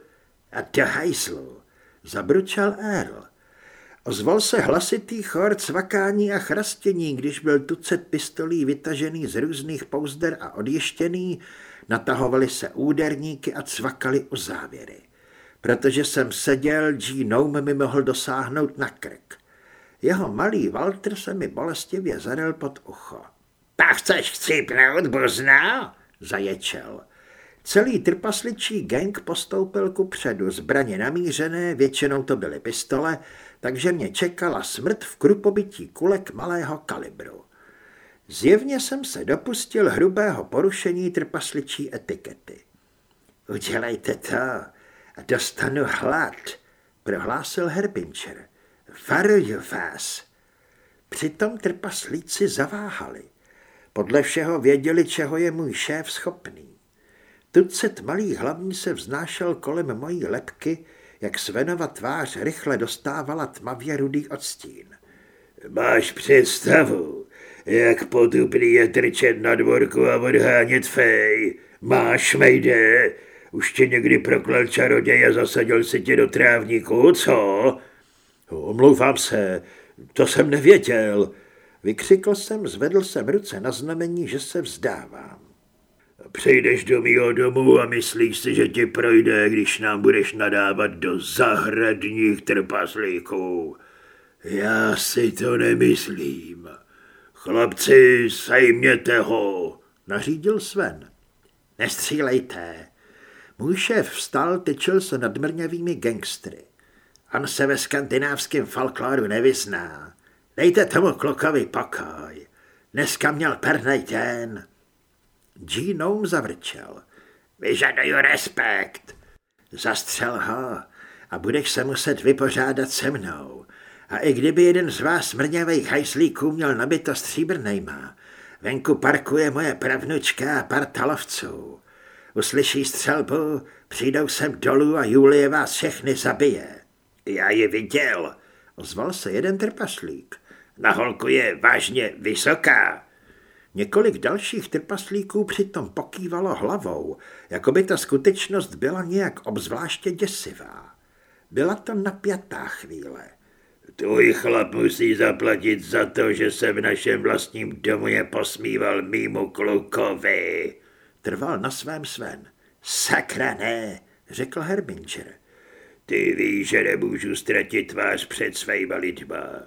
Speaker 1: A to hajslu, zabručel Earl. Ozval se hlasitý chor cvakání a chrastění, když byl tucet pistolí vytažený z různých pouzder a odještěný, natahovali se úderníky a cvakali u závěry. Protože jsem seděl, G. Noum mi mohl dosáhnout na krk. Jeho malý Walter se mi bolestivě zadel pod ucho.
Speaker 2: Tak chceš chcípnout, buzna?
Speaker 1: Zaječel. Celý trpasličí gang postoupil ku předu, zbraně namířené, většinou to byly pistole, takže mě čekala smrt v krupobytí kulek malého kalibru. Zjevně jsem se dopustil hrubého porušení trpasličí etikety. Udělejte to a dostanu hlad, prohlásil Herbincher. Varuju vás. Přitom trpaslíci zaváhali. Podle všeho věděli, čeho je můj šéf schopný. Tucet malých hlavní se vznášel kolem mojí lepky, jak Svenova tvář rychle dostávala tmavě rudý odstín.
Speaker 3: Máš představu, jak potupný je trčet na dvorku a odhánět fej. Máš, mejde, už tě někdy proklel čaroděj a zasadil si tě do trávníku, co?
Speaker 1: Omlouvám se, to jsem nevěděl. Vykřikl jsem, zvedl jsem ruce na znamení, že se vzdávám.
Speaker 3: Přijdeš do mýho domu a myslíš si, že ti projde, když nám budeš nadávat do zahradních trpaslíků. Já si to nemyslím. Chlapci, sejměte ho, nařídil Sven.
Speaker 1: Nestřílejte. Můj šéf vstal, tyčil se nad mrňavými gangstry. On se ve skandinávském folkloru nevyzná. Dejte tomu klukovi pokoj. Dneska měl pernej den. Genome zavrčel.
Speaker 2: Vyžaduju respekt.
Speaker 1: Zastřel ho a budeš se muset vypořádat se mnou. A i kdyby jeden z vás mrňavých hajslíků měl nabito stříbrnejma, venku parkuje moje pravnučka a pár talovců. Uslyší střelbu, přijdou sem dolů a Julie vás všechny zabije.
Speaker 2: Já je viděl,
Speaker 1: ozval se jeden trpaslík.
Speaker 2: Na holku je vážně vysoká.
Speaker 1: Několik dalších trpaslíků přitom pokývalo hlavou, jako by ta skutečnost byla nějak obzvláště děsivá. Byla to napjatá chvíle.
Speaker 3: Tvůj chlap musí zaplatit za to, že se v našem vlastním domu je posmíval mýmu klukovi.
Speaker 1: Trval na svém Sven. Sakra ne, řekl Herbinger.
Speaker 3: Ty víš, že nemůžu ztratit tvář před svýma lidma.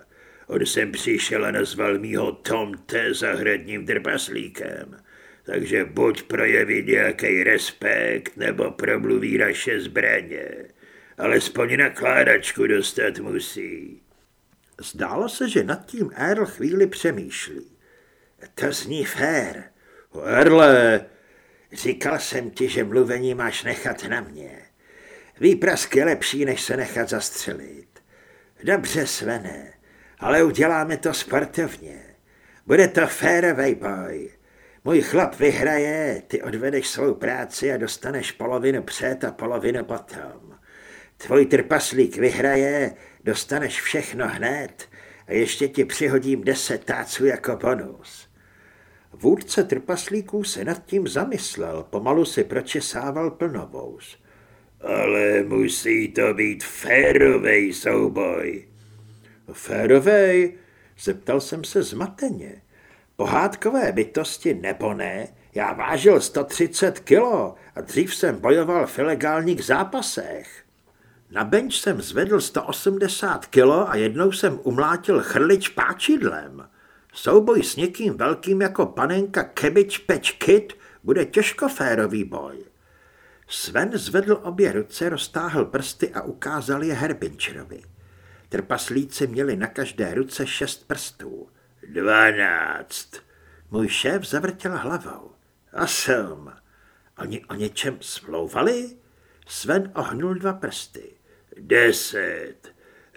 Speaker 3: On sem přišel a nazval mýho Tomte zahradním trpaslíkem. Takže buď projeví nějaký respekt, nebo promluví naše zbraně. alespoň na kládačku dostat musí.
Speaker 1: Zdálo se, že nad tím Earl chvíli přemýšlí.
Speaker 2: To zní fér.
Speaker 3: Erle,
Speaker 2: říkal jsem ti, že mluvení máš nechat na mě. Výprask je lepší, než se nechat zastřelit. Dobře, Svene, ale uděláme to sportovně. Bude to férovej boj. Můj chlap vyhraje, ty odvedeš svou práci a dostaneš polovinu před a polovinu potom. Tvoj trpaslík vyhraje, dostaneš všechno hned a ještě ti přihodím deset táců jako bonus.
Speaker 1: Vůdce trpaslíků se nad tím zamyslel, pomalu si pročesával plnovous.
Speaker 3: Ale musí to být férovej souboj.
Speaker 1: Férovej? Zeptal jsem se zmateně. Pohádkové bytosti nebo ne? Já vážil 130 kilo a dřív jsem bojoval v ilegálních zápasech. Na bench jsem zvedl 180 kilo a jednou jsem umlátil chrlič páčidlem. Souboj s někým velkým jako panenka Cabbage Patch Kid bude těžkoférový boj. Sven zvedl obě ruce, roztáhl prsty a ukázal je Herbinčerovi. Trpaslíci měli na každé ruce šest prstů.
Speaker 3: Dvanáct.
Speaker 1: Můj šéf zavrtěl hlavou. Osm. Oni o něčem smlouvali? Sven ohnul dva prsty.
Speaker 3: Deset.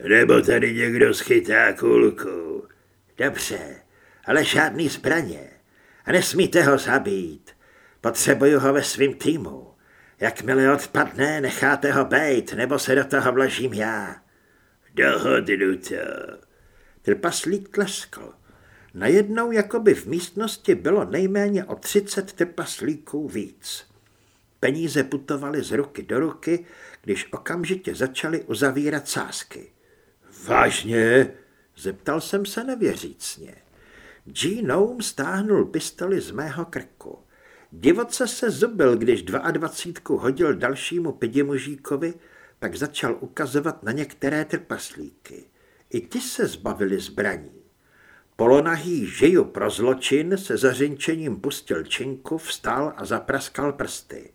Speaker 3: Nebo tady někdo schytá kulku.
Speaker 2: Dobře, ale žádný zbraně. A nesmíte ho zabít. Potřebuju ho ve svým týmu. Jakmile odpadne, necháte ho bejt, nebo se do toho vložím já.
Speaker 3: Dohodnuto.
Speaker 1: Trpaslík tleskl. Najednou jakoby v místnosti bylo nejméně o třicet trpaslíků víc. Peníze putovaly z ruky do ruky, když okamžitě začaly uzavírat sázky. Vážně? Zeptal jsem se nevěřícně. Genome stáhnul pistoli z mého krku. Divoce se zubil, když 22 hodil dalšímu pidimužíkovi, pak začal ukazovat na některé trpaslíky. I ti se zbavili zbraní. Polonahý žiju pro zločin se zařinčením pustil činku, vstal a zapraskal prsty.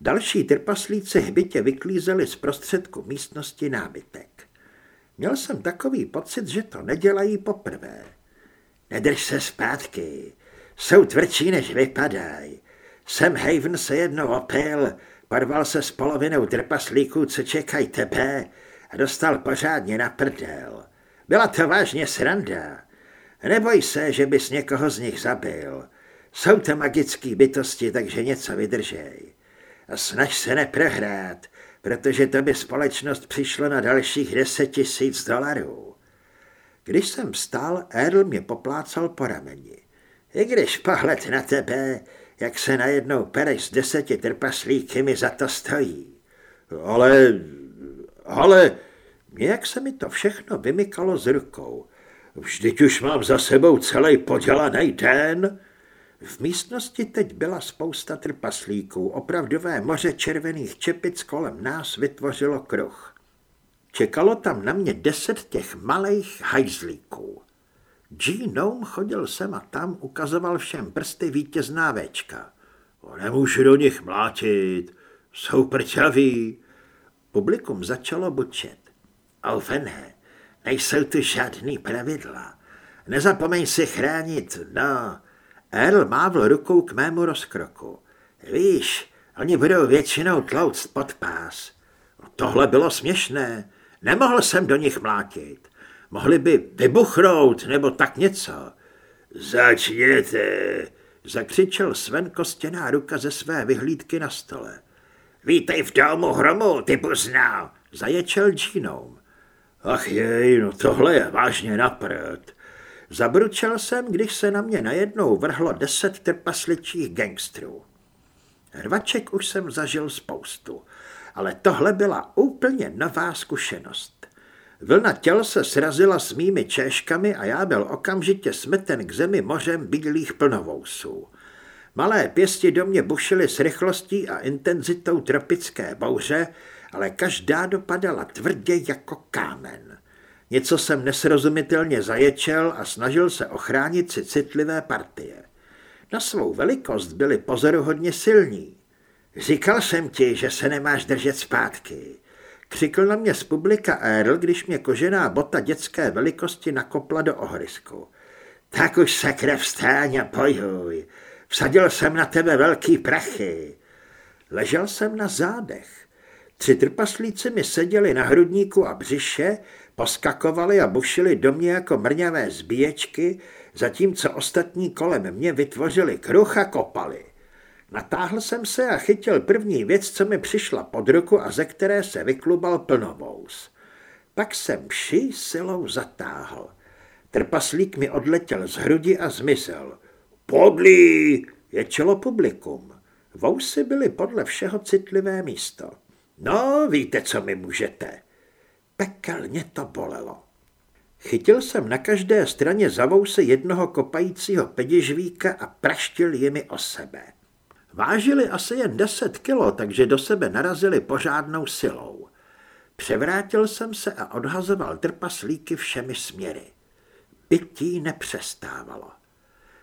Speaker 1: Další trpaslíci hbitě vyklízeli z prostředku místnosti nábytek. Měl jsem takový pocit, že to nedělají poprvé.
Speaker 2: Nedrž se zpátky, jsou tvrdší, než vypadají. Sam Haven se jednou opil, porval se s polovinou trpaslíků, co čekají tebe a dostal pořádně na prdel. Byla to vážně sranda. Neboj se, že bys někoho z nich zabil. Jsou to magické bytosti, takže něco vydržej. A snaž se neprohrát, protože to by společnost přišlo na dalších deset tisíc dolarů. Když jsem vstal, Earl mě poplácal po rameni. I když pohled na tebe, jak se najednou pereš s deseti trpaslíky, mi za to stojí.
Speaker 1: Ale, ale, nějak se mi to všechno vymykalo z rukou. Vždyť už mám za sebou celý podělaný den. V místnosti teď byla spousta trpaslíků, opravdové moře červených čepic kolem nás vytvořilo kruh. Čekalo tam na mě deset těch malých hajzlíků. Genome chodil sem a tam, ukazoval všem prsty vítězná večka. Nemůžu do nich mlátit, jsou prťaví. Publikum začalo bučet.
Speaker 2: Alfene, nejsou tu žádný pravidla. Nezapomeň si chránit, no.
Speaker 1: Earl mávl rukou k mému rozkroku.
Speaker 2: Víš, oni budou většinou tlouct pod pás.
Speaker 1: Tohle bylo směšné. Nemohl jsem do nich mlátit. Mohli by vybuchnout nebo tak něco.
Speaker 3: Začněte,
Speaker 1: zakřičel Sven kostěná ruka ze své vyhlídky na stole.
Speaker 2: Vítej v domu hromu, ty poznal,
Speaker 1: zaječel Genome. Ach jej, no tohle je vážně naprd. Zabručel jsem, když se na mě najednou vrhlo deset trpasličích gangstrů. Hrvaček už jsem zažil spoustu, ale tohle byla úplně nová zkušenost. Vlna těl se srazila s mými češkami a já byl okamžitě smeten k zemi mořem bílých plnovousů. Malé pěsti do mě bušily s rychlostí a intenzitou tropické bouře, ale každá dopadala tvrdě jako kámen. Něco jsem nesrozumitelně zaječel a snažil se ochránit si citlivé partie. Na svou velikost byli pozoruhodně silní.
Speaker 2: Říkal jsem ti, že se nemáš držet zpátky.
Speaker 1: Křikl na mě z publika Earl, když mě kožená bota dětské velikosti nakopla do ohrysku.
Speaker 2: Tak už se krev stáň a pojuj. Vsadil jsem na tebe velký prachy.
Speaker 1: Ležel jsem na zádech. Tři trpaslíci mi seděli na hrudníku a břiše, poskakovali a bušili do mě jako mrňavé zbíječky, zatímco ostatní kolem mě vytvořili kruh a kopali. Natáhl jsem se a chytil první věc, co mi přišla pod ruku a ze které se vyklubal plnovous. Pak jsem vší silou zatáhl. Trpaslík mi odletěl z hrudi a zmizel. Podlí! Je čelo publikum. Vousy byly podle všeho citlivé místo. No, víte, co mi můžete. Pekelně to bolelo. Chytil jsem na každé straně za vousy jednoho kopajícího pedižvíka a praštil jimi o sebe. Vážili asi jen deset kilo, takže do sebe narazili pořádnou silou. Převrátil jsem se a odhazoval trpaslíky všemi směry. Pití nepřestávalo.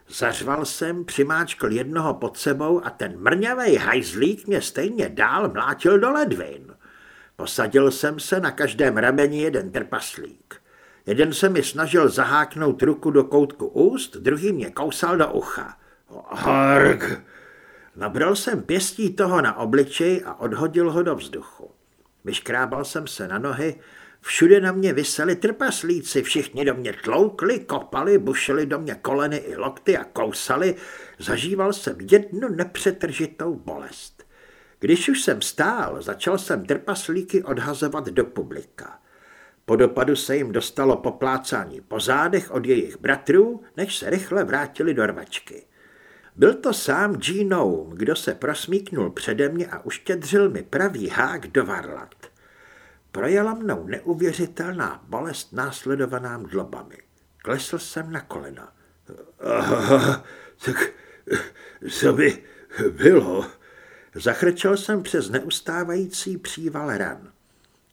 Speaker 1: Zařval jsem, přimáčkl jednoho pod sebou a ten mrňavej hajzlík mě stejně dál mlátil do ledvin. Posadil jsem se na každém rameni jeden trpaslík. Jeden se mi snažil zaháknout ruku do koutku úst, druhý mě kousal do ucha. Hark! Nabral jsem pěstí toho na obličej a odhodil ho do vzduchu. Vyškrábal jsem se na nohy, všude na mě vyseli trpaslíci, všichni do mě tloukli, kopali, bušili do mě koleny i lokty a kousali, zažíval jsem jednu nepřetržitou bolest. Když už jsem stál, začal jsem trpaslíky odhazovat do publika. Po dopadu se jim dostalo poplácání po zádech od jejich bratrů, než se rychle vrátili do rvačky. Byl to sám Genome, kdo se prosmíknul přede mě a uštědřil mi pravý hák do varlat. Projela mnou neuvěřitelná bolest následovaná mdlobami. Klesl jsem na kolena.
Speaker 3: Aha, tak co by bylo?
Speaker 1: Zachrčel jsem přes neustávající příval ran.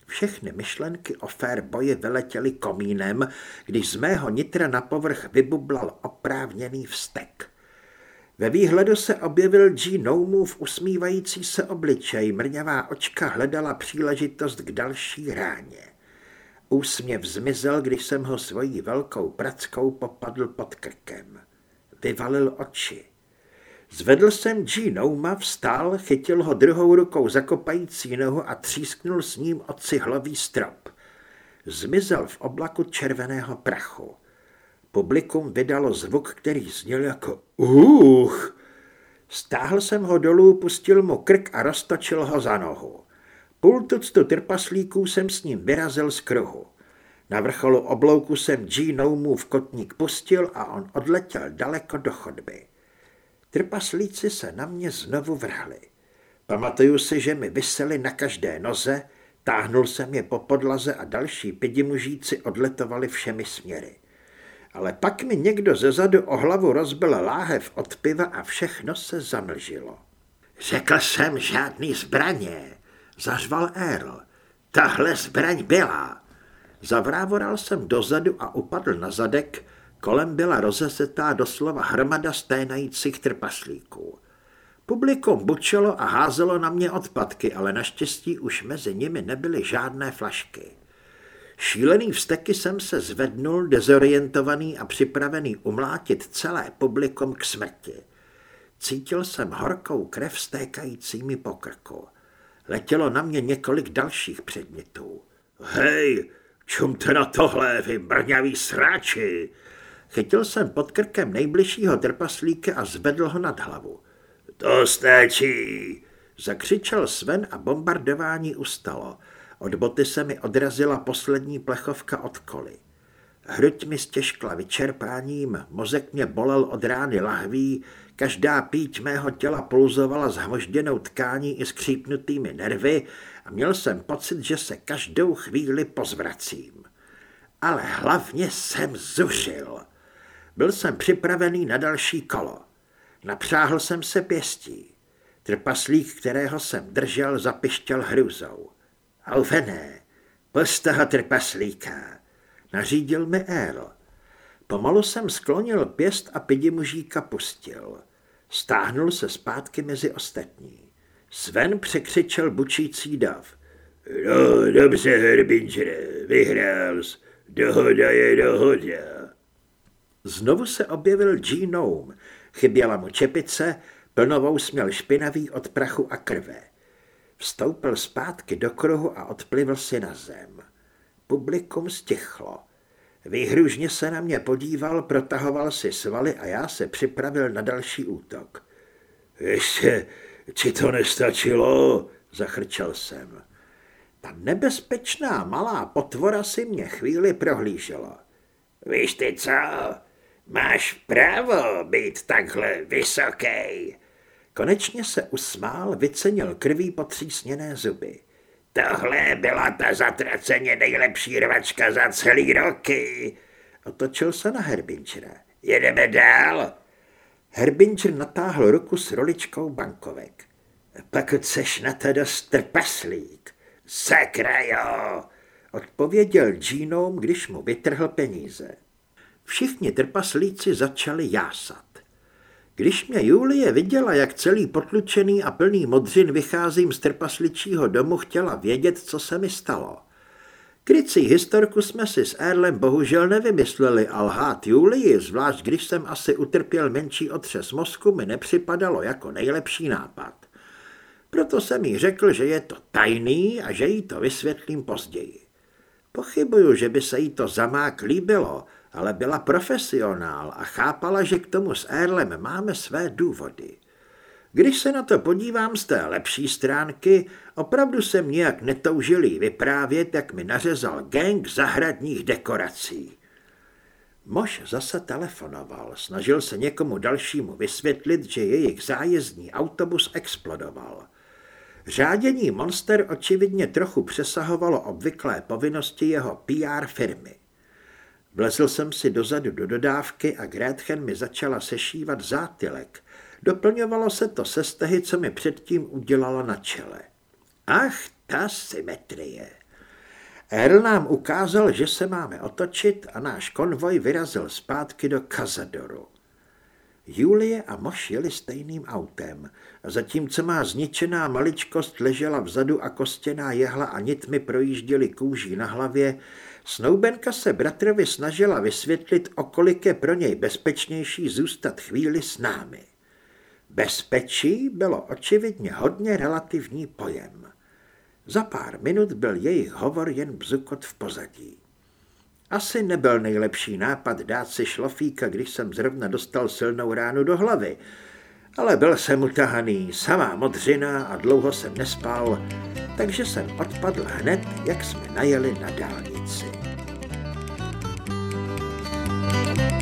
Speaker 1: Všechny myšlenky o fair boji vyletěly komínem, když z mého nitra na povrch vybublal oprávněný vztek. Ve výhledu se objevil G. v usmívající se obličej, mrňavá očka hledala příležitost k další ráně. Úsměv zmizel, když jsem ho svojí velkou prackou popadl pod krkem. Vyvalil oči. Zvedl jsem G. Nouma, vstál, chytil ho druhou rukou za kopající nohu a třísknul s ním o cihlový strop. Zmizel v oblaku červeného prachu. Publikum vydalo zvuk, který zněl jako uch. Stáhl jsem ho dolů, pustil mu krk a roztočil ho za nohu. Půl tuctu trpaslíků jsem s ním vyrazil z kruhu. Na vrcholu oblouku jsem G. v kotník pustil a on odletěl daleko do chodby. Trpaslíci se na mě znovu vrhli. Pamatuju si, že mi vysely na každé noze, táhnul jsem je po podlaze a další pidimužíci odletovali všemi směry ale pak mi někdo zezadu o hlavu rozbil láhev od piva a všechno se zamlžilo.
Speaker 2: Řekl jsem žádný zbraně, zařval Earl. Tahle zbraň byla.
Speaker 1: Zavrávoral jsem dozadu a upadl na zadek, kolem byla rozesetá doslova hromada sténajících trpaslíků. Publikum bučelo a házelo na mě odpadky, ale naštěstí už mezi nimi nebyly žádné flašky. Šílený vsteky jsem se zvednul, dezorientovaný a připravený umlátit celé publikum k smrti. Cítil jsem horkou krev stékající mi po krku. Letělo na mě několik dalších předmětů.
Speaker 3: Hej, čumte na tohle, vy brňaví sráči!
Speaker 1: Chytil jsem pod krkem nejbližšího trpaslíka a zvedl ho nad hlavu.
Speaker 3: To stačí!
Speaker 1: Zakřičel Sven a bombardování ustalo. Od boty se mi odrazila poslední plechovka od koly. Hruď mi stěžkla vyčerpáním, mozek mě bolel od rány lahví, každá píť mého těla pulzovala zhmožděnou tkání i skřípnutými nervy a měl jsem pocit, že se každou chvíli pozvracím. Ale hlavně jsem zuřil. Byl jsem připravený na další kolo. Napřáhl jsem se pěstí. Trpaslík, kterého jsem držel, zapištěl hrůzou. Alfené, pust toho trpaslíka, nařídil mi Earl. Pomalu jsem sklonil pěst a pidi mužíka pustil. Stáhnul se zpátky mezi ostatní. Sven překřičel bučící dav.
Speaker 3: No, dobře, Herbingere, vyhrál jsi. Dohoda je dohoda.
Speaker 1: Znovu se objevil Genome. Chyběla mu čepice, plnovou směl špinavý od prachu a krve. Vstoupil zpátky do kruhu a odplivl si na zem. Publikum stichlo. Výhružně se na mě podíval, protahoval si svaly a já se připravil na další útok.
Speaker 3: Ještě ti to nestačilo, zachrčel jsem.
Speaker 1: Ta nebezpečná malá potvora si mě chvíli prohlížela.
Speaker 2: Víš ty co? Máš právo být takhle vysoký.
Speaker 1: Konečně se usmál, vycenil krví potřísněné zuby.
Speaker 2: Tohle byla ta zatraceně nejlepší rvačka za celý roky.
Speaker 1: Otočil se na Herbinčera.
Speaker 2: Jedeme dál.
Speaker 1: Herbinčer natáhl ruku s roličkou bankovek.
Speaker 2: Pokud seš na to dost trpaslík. Sakra jo,
Speaker 1: odpověděl Genome, když mu vytrhl peníze. Všichni trpaslíci začali jásat. Když mě Julie viděla, jak celý potlučený a plný modřin vycházím z trpasličího domu, chtěla vědět, co se mi stalo. Krycí historku jsme si s Erlem bohužel nevymysleli a lhát Julii, zvlášť když jsem asi utrpěl menší otřes mozku, mi nepřipadalo jako nejlepší nápad. Proto jsem jí řekl, že je to tajný a že jí to vysvětlím později. Pochybuju, že by se jí to zamák líbilo, ale byla profesionál a chápala, že k tomu s Erlem máme své důvody. Když se na to podívám z té lepší stránky, opravdu jsem nějak netoužil jí vyprávět, jak mi nařezal gang zahradních dekorací. Mož zase telefonoval, snažil se někomu dalšímu vysvětlit, že jejich zájezdní autobus explodoval. Řádění Monster očividně trochu přesahovalo obvyklé povinnosti jeho PR firmy. Vlezl jsem si dozadu do dodávky a Gretchen mi začala sešívat zátylek. Doplňovalo se to se stehy, co mi předtím udělala na čele. Ach, ta symetrie. Earl nám ukázal, že se máme otočit a náš konvoj vyrazil zpátky do Kazadoru. Julie a Moš jeli stejným autem, zatímco má zničená maličkost ležela vzadu a kostěná jehla a nitmi projížděly kůží na hlavě, Snoubenka se bratrovi snažila vysvětlit, o kolik je pro něj bezpečnější zůstat chvíli s námi. Bezpečí bylo očividně hodně relativní pojem. Za pár minut byl jejich hovor jen bzukot v pozadí. Asi nebyl nejlepší nápad dát si šlofíka, když jsem zrovna dostal silnou ránu do hlavy, ale byl jsem utahaný, samá modřina a dlouho jsem nespal, takže jsem odpadl hned, jak jsme najeli na dálnici. MUZIEK